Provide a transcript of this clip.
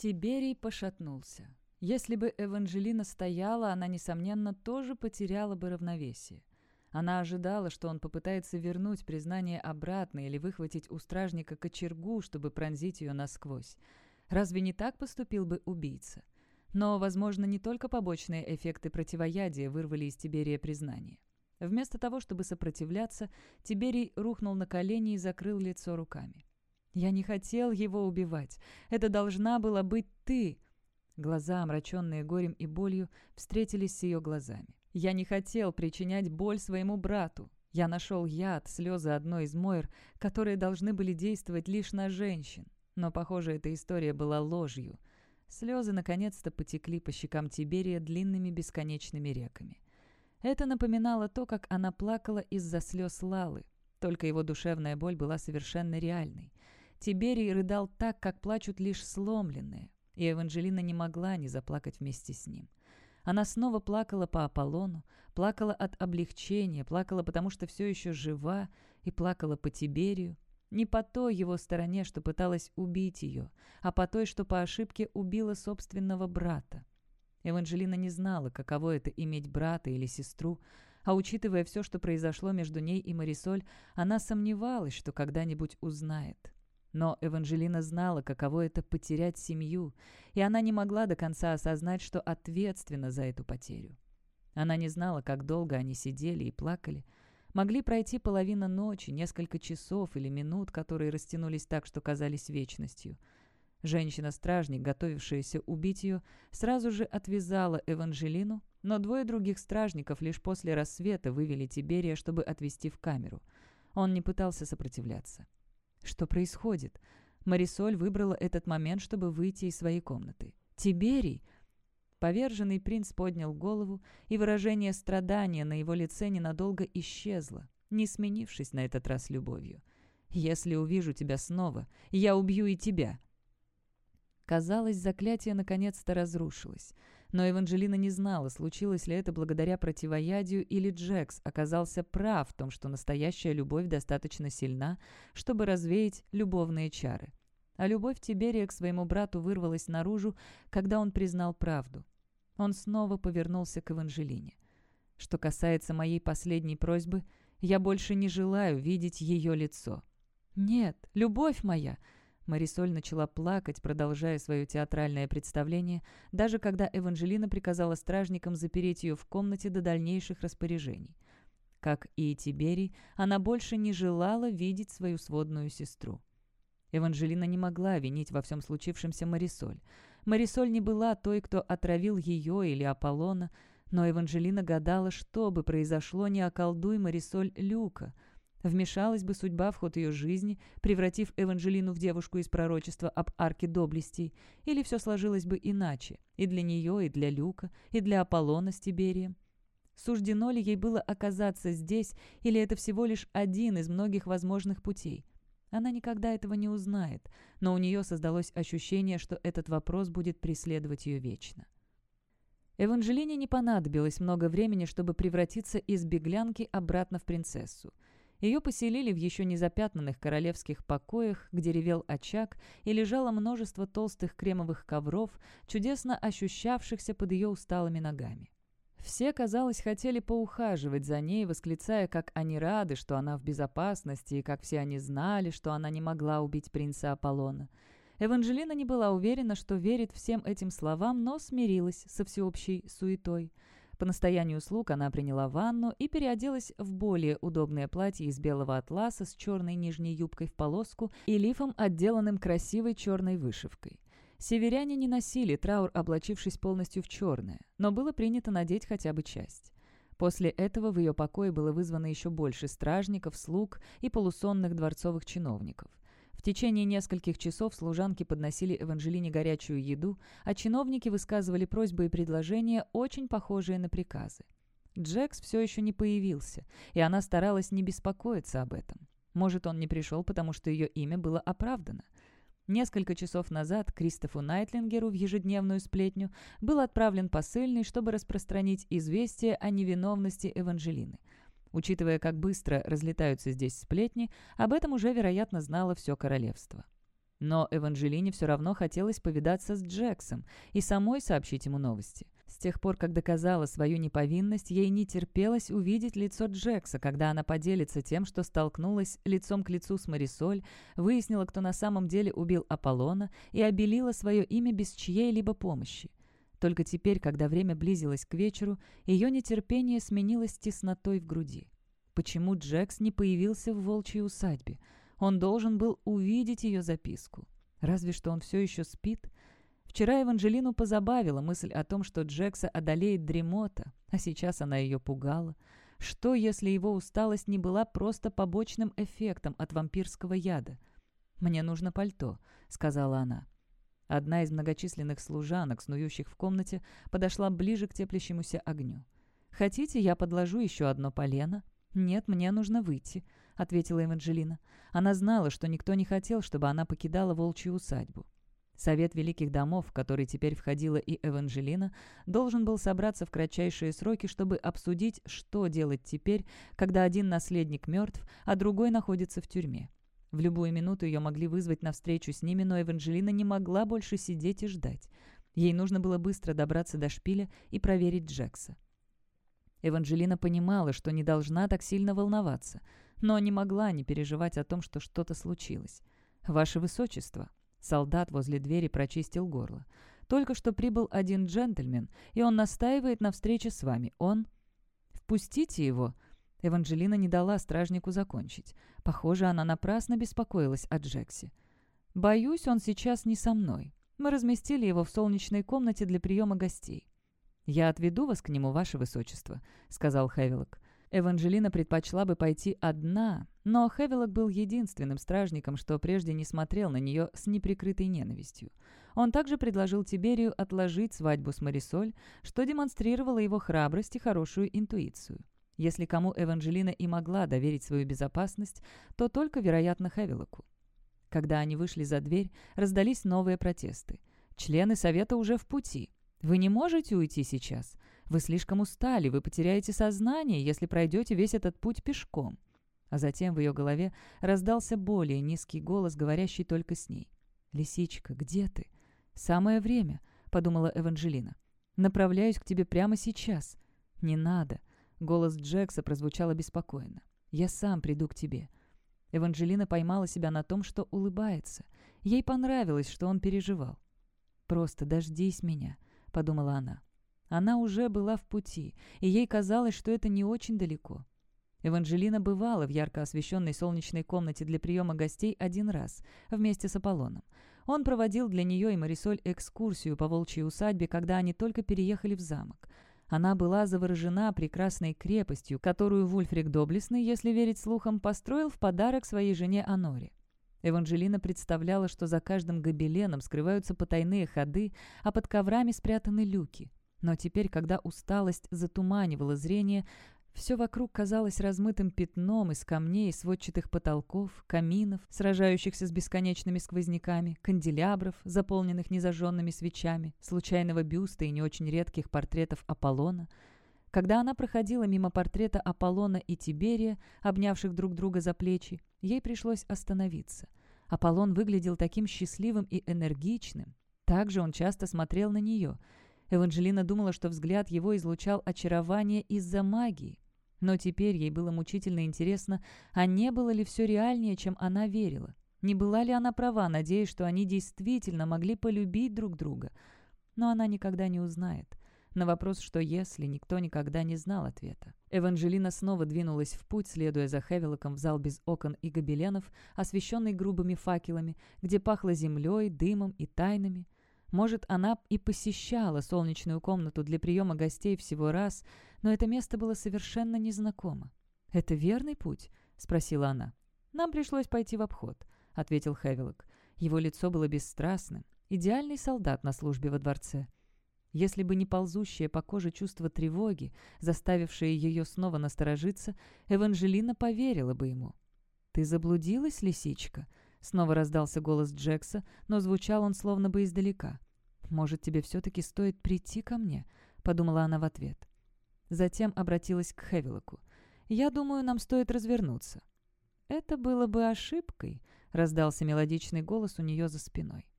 Тиберий пошатнулся. Если бы Эванжелина стояла, она, несомненно, тоже потеряла бы равновесие. Она ожидала, что он попытается вернуть признание обратно или выхватить у стражника кочергу, чтобы пронзить ее насквозь. Разве не так поступил бы убийца? Но, возможно, не только побочные эффекты противоядия вырвали из Тиберия признание. Вместо того, чтобы сопротивляться, Тиберий рухнул на колени и закрыл лицо руками. «Я не хотел его убивать. Это должна была быть ты!» Глаза, омраченные горем и болью, встретились с ее глазами. «Я не хотел причинять боль своему брату. Я нашел яд, слезы одной из Мойр, которые должны были действовать лишь на женщин. Но, похоже, эта история была ложью. Слезы наконец-то потекли по щекам Тиберия длинными бесконечными реками. Это напоминало то, как она плакала из-за слез Лалы, только его душевная боль была совершенно реальной. Тиберий рыдал так, как плачут лишь сломленные, и Эванжелина не могла не заплакать вместе с ним. Она снова плакала по Аполлону, плакала от облегчения, плакала потому, что все еще жива, и плакала по Тиберию, не по той его стороне, что пыталась убить ее, а по той, что по ошибке убила собственного брата. Эванжелина не знала, каково это иметь брата или сестру, а учитывая все, что произошло между ней и Марисоль, она сомневалась, что когда-нибудь узнает. Но Эванжелина знала, каково это потерять семью, и она не могла до конца осознать, что ответственна за эту потерю. Она не знала, как долго они сидели и плакали, Могли пройти половина ночи, несколько часов или минут, которые растянулись так, что казались вечностью. Женщина-стражник, готовившаяся убить ее, сразу же отвязала Эванжелину, но двое других стражников лишь после рассвета вывели Тиберия, чтобы отвезти в камеру. Он не пытался сопротивляться. Что происходит? Марисоль выбрала этот момент, чтобы выйти из своей комнаты. «Тиберий!» Поверженный принц поднял голову, и выражение страдания на его лице ненадолго исчезло, не сменившись на этот раз любовью. «Если увижу тебя снова, я убью и тебя!» Казалось, заклятие наконец-то разрушилось. Но Эванжелина не знала, случилось ли это благодаря противоядию или Джекс оказался прав в том, что настоящая любовь достаточно сильна, чтобы развеять любовные чары. А любовь Тиберия к своему брату вырвалась наружу, когда он признал правду. Он снова повернулся к Эванжелине. «Что касается моей последней просьбы, я больше не желаю видеть ее лицо». «Нет, любовь моя!» Марисоль начала плакать, продолжая свое театральное представление, даже когда Эванжелина приказала стражникам запереть ее в комнате до дальнейших распоряжений. Как и Тиберий, она больше не желала видеть свою сводную сестру. Эванжелина не могла винить во всем случившемся Марисоль. Марисоль не была той, кто отравил ее или Аполлона, но Эванжелина гадала, что бы произошло, не околдуй Марисоль Люка. Вмешалась бы судьба в ход ее жизни, превратив Эванжелину в девушку из пророчества об арке доблестей, или все сложилось бы иначе, и для нее, и для Люка, и для Аполлона с Тиберием. Суждено ли ей было оказаться здесь, или это всего лишь один из многих возможных путей? Она никогда этого не узнает, но у нее создалось ощущение, что этот вопрос будет преследовать ее вечно. Эванжелине не понадобилось много времени, чтобы превратиться из беглянки обратно в принцессу. Ее поселили в еще не запятнанных королевских покоях, где ревел очаг и лежало множество толстых кремовых ковров, чудесно ощущавшихся под ее усталыми ногами. Все, казалось, хотели поухаживать за ней, восклицая, как они рады, что она в безопасности, и как все они знали, что она не могла убить принца Аполлона. Эванжелина не была уверена, что верит всем этим словам, но смирилась со всеобщей суетой. По настоянию слуг она приняла ванну и переоделась в более удобное платье из белого атласа с черной нижней юбкой в полоску и лифом, отделанным красивой черной вышивкой. Северяне не носили траур, облачившись полностью в черное, но было принято надеть хотя бы часть. После этого в ее покое было вызвано еще больше стражников, слуг и полусонных дворцовых чиновников. В течение нескольких часов служанки подносили Эванжелине горячую еду, а чиновники высказывали просьбы и предложения, очень похожие на приказы. Джекс все еще не появился, и она старалась не беспокоиться об этом. Может, он не пришел, потому что ее имя было оправдано. Несколько часов назад Кристофу Найтлингеру в ежедневную сплетню был отправлен посыльный, чтобы распространить известие о невиновности Эванжелины. Учитывая, как быстро разлетаются здесь сплетни, об этом уже, вероятно, знало все королевство. Но Эванжелине все равно хотелось повидаться с Джексом и самой сообщить ему новости. С тех пор, как доказала свою неповинность, ей не терпелось увидеть лицо Джекса, когда она поделится тем, что столкнулась лицом к лицу с Марисоль, выяснила, кто на самом деле убил Аполлона и обелила свое имя без чьей-либо помощи. Только теперь, когда время близилось к вечеру, ее нетерпение сменилось теснотой в груди. Почему Джекс не появился в волчьей усадьбе? Он должен был увидеть ее записку. Разве что он все еще спит? Вчера Эванжелину позабавила мысль о том, что Джекса одолеет дремота, а сейчас она ее пугала. Что, если его усталость не была просто побочным эффектом от вампирского яда? «Мне нужно пальто», — сказала она. Одна из многочисленных служанок, снующих в комнате, подошла ближе к теплящемуся огню. «Хотите, я подложу еще одно полено?» «Нет, мне нужно выйти», — ответила Эванжелина. Она знала, что никто не хотел, чтобы она покидала волчью усадьбу. Совет Великих Домов, в который теперь входила и Эванжелина, должен был собраться в кратчайшие сроки, чтобы обсудить, что делать теперь, когда один наследник мертв, а другой находится в тюрьме. В любую минуту ее могли вызвать на встречу с ними, но Эванжелина не могла больше сидеть и ждать. Ей нужно было быстро добраться до шпиля и проверить Джекса. Эванжелина понимала, что не должна так сильно волноваться, но не могла не переживать о том, что что-то случилось. «Ваше Высочество», Солдат возле двери прочистил горло. «Только что прибыл один джентльмен, и он настаивает на встрече с вами. Он...» «Впустите его!» Эванжелина не дала стражнику закончить. Похоже, она напрасно беспокоилась о Джексе. «Боюсь, он сейчас не со мной. Мы разместили его в солнечной комнате для приема гостей». «Я отведу вас к нему, ваше высочество», — сказал Хевилок. Эванжелина предпочла бы пойти одна, но Хевилок был единственным стражником, что прежде не смотрел на нее с неприкрытой ненавистью. Он также предложил Тиберию отложить свадьбу с Марисоль, что демонстрировало его храбрость и хорошую интуицию. Если кому Эванжелина и могла доверить свою безопасность, то только, вероятно, Хевилоку. Когда они вышли за дверь, раздались новые протесты. «Члены совета уже в пути. Вы не можете уйти сейчас. Вы слишком устали, вы потеряете сознание, если пройдете весь этот путь пешком». А затем в ее голове раздался более низкий голос, говорящий только с ней. «Лисичка, где ты?» «Самое время», — подумала Эванжелина. «Направляюсь к тебе прямо сейчас». «Не надо». Голос Джекса прозвучал обеспокоенно. «Я сам приду к тебе». Эванжелина поймала себя на том, что улыбается. Ей понравилось, что он переживал. «Просто дождись меня», — подумала она. Она уже была в пути, и ей казалось, что это не очень далеко. Эванжелина бывала в ярко освещенной солнечной комнате для приема гостей один раз, вместе с Аполлоном. Он проводил для нее и Марисоль экскурсию по волчьей усадьбе, когда они только переехали в замок. Она была заворожена прекрасной крепостью, которую Вульфрик Доблестный, если верить слухам, построил в подарок своей жене Аноре. Эванжелина представляла, что за каждым гобеленом скрываются потайные ходы, а под коврами спрятаны люки. Но теперь, когда усталость затуманивала зрение, все вокруг казалось размытым пятном из камней, сводчатых потолков, каминов, сражающихся с бесконечными сквозняками, канделябров, заполненных незажженными свечами, случайного бюста и не очень редких портретов Аполлона. Когда она проходила мимо портрета Аполлона и Тиберия, обнявших друг друга за плечи, ей пришлось остановиться. Аполлон выглядел таким счастливым и энергичным. Также он часто смотрел на нее — Эванжелина думала, что взгляд его излучал очарование из-за магии. Но теперь ей было мучительно интересно, а не было ли все реальнее, чем она верила. Не была ли она права, надеясь, что они действительно могли полюбить друг друга? Но она никогда не узнает. На вопрос «что если?» никто никогда не знал ответа. Эванжелина снова двинулась в путь, следуя за Хевилоком в зал без окон и гобеленов, освещенный грубыми факелами, где пахло землей, дымом и тайнами. Может, она и посещала солнечную комнату для приема гостей всего раз, но это место было совершенно незнакомо. «Это верный путь?» — спросила она. «Нам пришлось пойти в обход», — ответил Хевилок. Его лицо было бесстрастным. Идеальный солдат на службе во дворце. Если бы не ползущее по коже чувство тревоги, заставившее ее снова насторожиться, Эванжелина поверила бы ему. «Ты заблудилась, лисичка?» Снова раздался голос Джекса, но звучал он словно бы издалека. «Может, тебе все-таки стоит прийти ко мне?» — подумала она в ответ. Затем обратилась к Хевилоку. «Я думаю, нам стоит развернуться». «Это было бы ошибкой», — раздался мелодичный голос у нее за спиной.